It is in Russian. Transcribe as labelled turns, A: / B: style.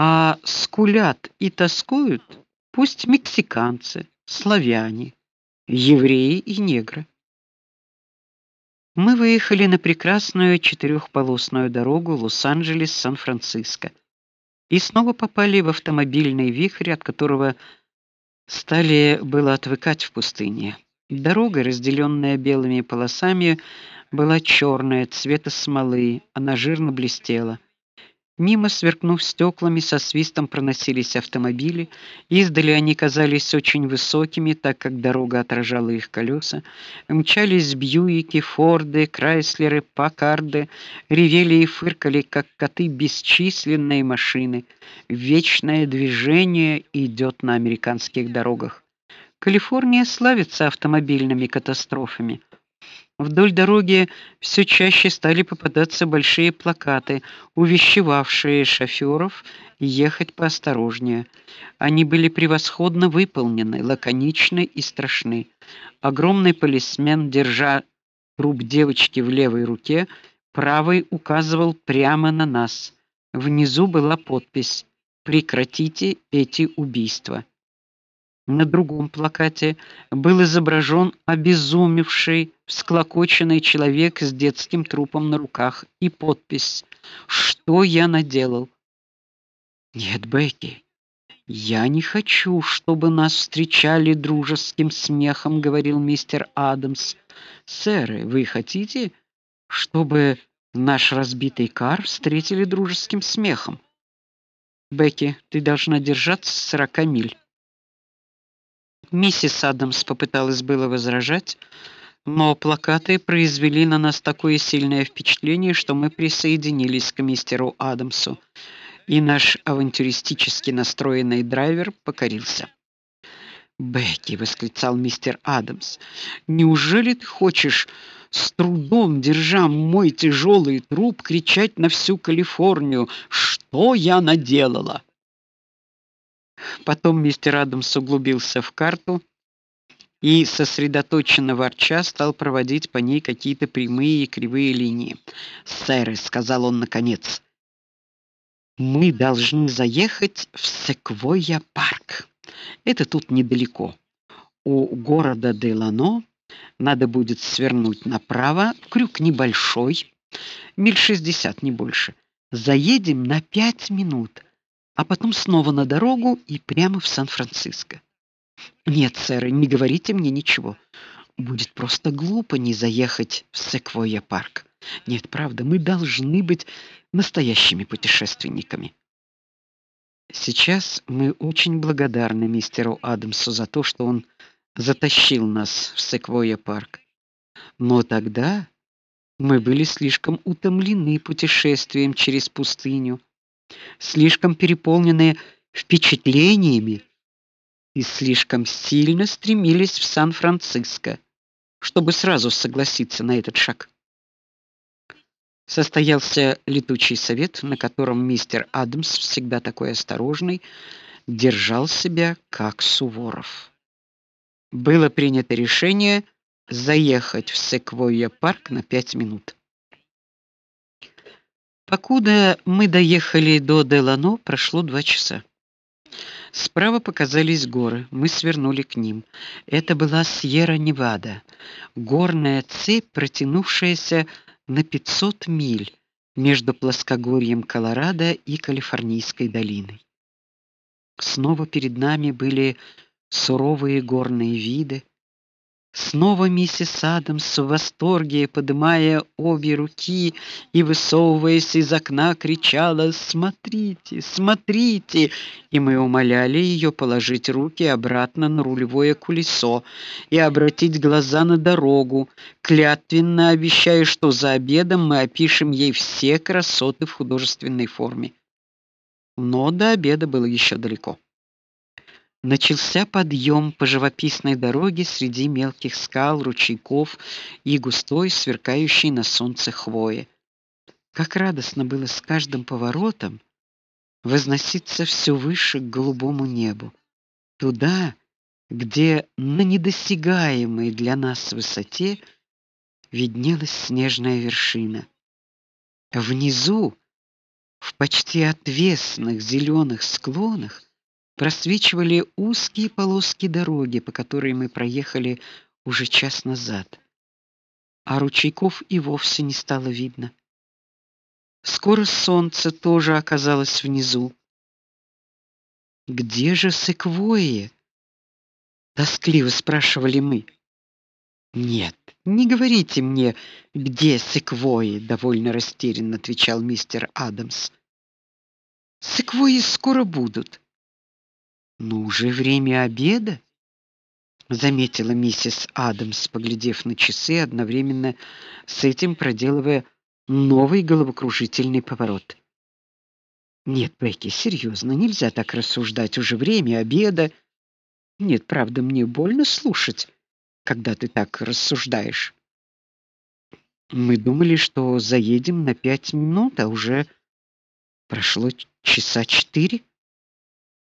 A: А скулят и тоскуют пусть мексиканцы, славяне, евреи и негры. Мы выехали на прекрасную четырехполосную дорогу Лос-Анджелес-Сан-Франциско и снова попали в автомобильный вихрь, от которого стали было отвыкать в пустыне. Дорога, разделенная белыми полосами, была черная, цвета смолы, она жирно блестела. Мимо, сверкнув стеклами, со свистом проносились автомобили. Издали они казались очень высокими, так как дорога отражала их колеса. Мчались Бьюики, Форды, Крайслеры, Паккарды, ревели и фыркали, как коты бесчисленные машины. Вечное движение идет на американских дорогах. Калифорния славится автомобильными катастрофами. Вдоль дороги все чаще стали попадаться большие плакаты, увещевавшие шофёров ехать поосторожнее. Они были превосходно выполнены, лаконичны и страшны. Огромный полисмен, держа труп девочки в левой руке, правой указывал прямо на нас. Внизу была подпись: "Прекратите эти убийства". На другом плакате был изображен обезумевший, всклокоченный человек с детским трупом на руках и подпись: "Что я наделал?" Нет, Бекки, я не хочу, чтобы нас встречали дружеским смехом, говорил мистер Адамс. Сэр, вы хотите, чтобы наш разбитый кар встретили дружеским смехом? Бекки, ты должна держаться сорока миль. Миссис Адамс попыталась было возражать, но плакаты произвели на нас такое сильное впечатление, что мы присоединились к мистеру Адамсу, и наш авантюристически настроенный драйвер покорился. "Бекки", восклицал мистер Адамс. "Неужели ты хочешь с трудом держа мой тяжелый труп кричать на всю Калифорнию: "Что я наделала?" Потом мистер Адамс углубился в карту и сосредоточенно ворча стал проводить по ней какие-то прямые и кривые линии. "Сэр", сказал он наконец. "Мы должны заехать в Секвойя парк. Это тут недалеко. У города Делано надо будет свернуть направо, крюк небольшой, миль шестьдесят не больше. Заедем на пять минут а потом снова на дорогу и прямо в Сан-Франциско. Нет, сэр, не говорите мне ничего. Будет просто глупо не заехать в Секвойя парк. Нет, правда, мы должны быть настоящими путешественниками. Сейчас мы очень благодарны мистеру Адамсу за то, что он затащил нас в Секвойя парк. Но тогда мы были слишком утомлены путешествием через пустыню слишком переполненные впечатлениями и слишком сильно стремились в Сан-Франциско, чтобы сразу согласиться на этот шаг. Состоялся летучий совет, на котором мистер Адамс, всегда такой осторожный, держал себя как Суворов. Было принято решение заехать в Секвойя парк на пять минут. Покуда мы доехали до Делано, прошло два часа. Справа показались горы. Мы свернули к ним. Это была Сьерра-Невада, горная цепь, протянувшаяся на 500 миль между плоскогорьем Колорадо и Калифорнийской долиной. Снова перед нами были суровые горные виды, Снова миссис Адамс в восторге, поднимая обе руки и высовываясь из окна, кричала: "Смотрите, смотрите!" И мы умоляли ее положить руки обратно на рулевое колесо и обратить глаза на дорогу, клятвенно обещая, что за обедом мы опишем ей все красоты в художественной форме. Но до обеда было еще далеко начался подъем по живописной дороге среди мелких скал, ручейков и густой, сверкающей на солнце хвои. Как радостно было с каждым поворотом возноситься все выше к голубому небу, туда, где на недосягаемой для нас высоте виднелась снежная вершина. Внизу В почти отвесных зеленых склонах просвечивали узкие полоски дороги, по которой мы проехали уже час назад. А ручейков и вовсе не стало видно. Скоро солнце тоже оказалось внизу. Где же секвойи? тоскливо спрашивали мы. Нет, не говорите мне, где секвойи, довольно растерянно отвечал мистер Адамс. Секвойи скоро будут. Но уже время обеда, заметила миссис Адамс, поглядев на часы, одновременно с этим проделывая новый головокружительный поворот. Нет, Бекки, серьезно, нельзя так рассуждать, уже время обеда. Нет, правда, мне больно слушать, когда ты так рассуждаешь. Мы думали, что заедем на пять минут, а уже прошло часа четыре.